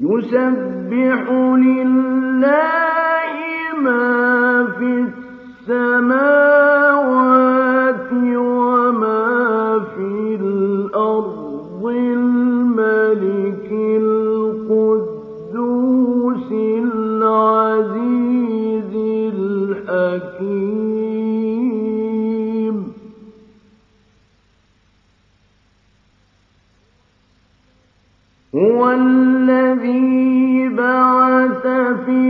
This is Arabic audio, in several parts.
يسبح لله ما في السماوات في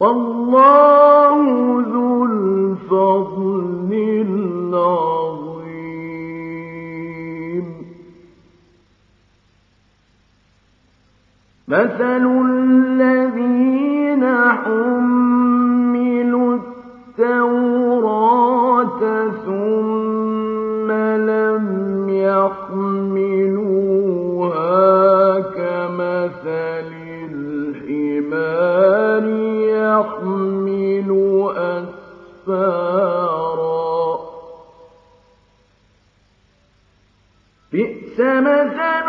والله ذو الفضل العظيم. مثل الذين حملوا بئس مثل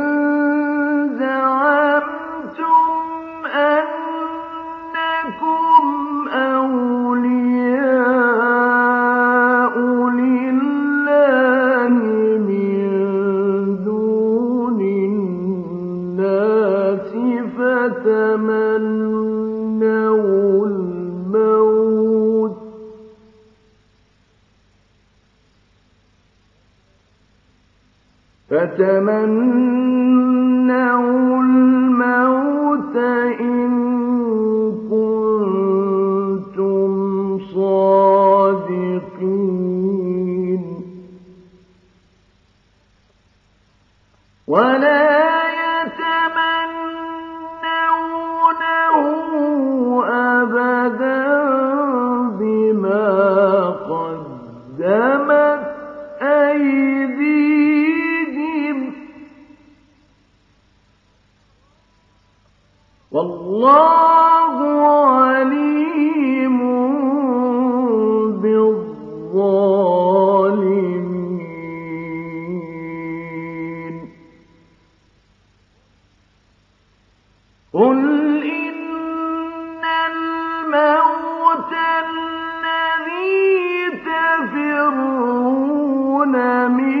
أتمنى والله عليم بالظالمين. قل إن الموت الذي تفرون منه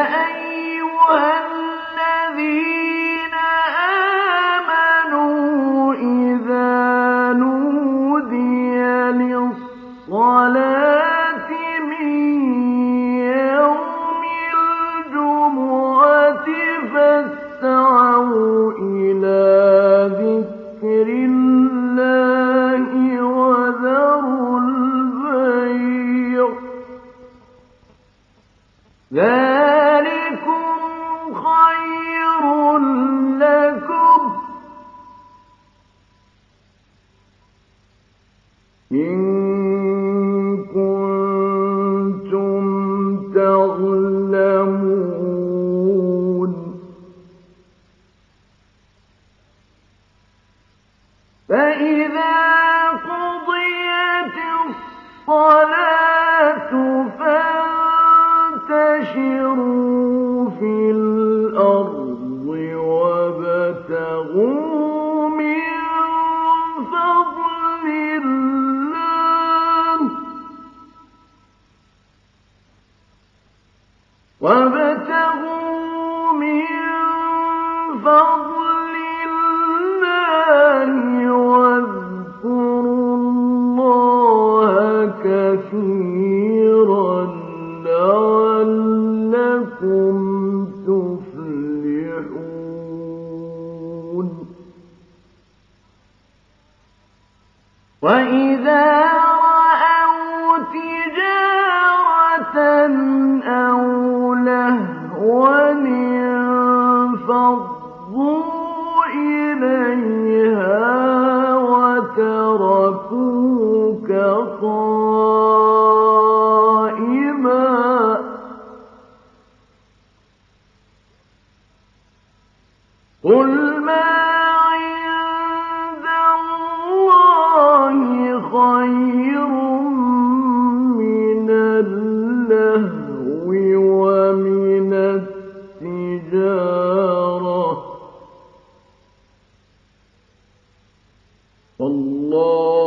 الأرض وإذا الله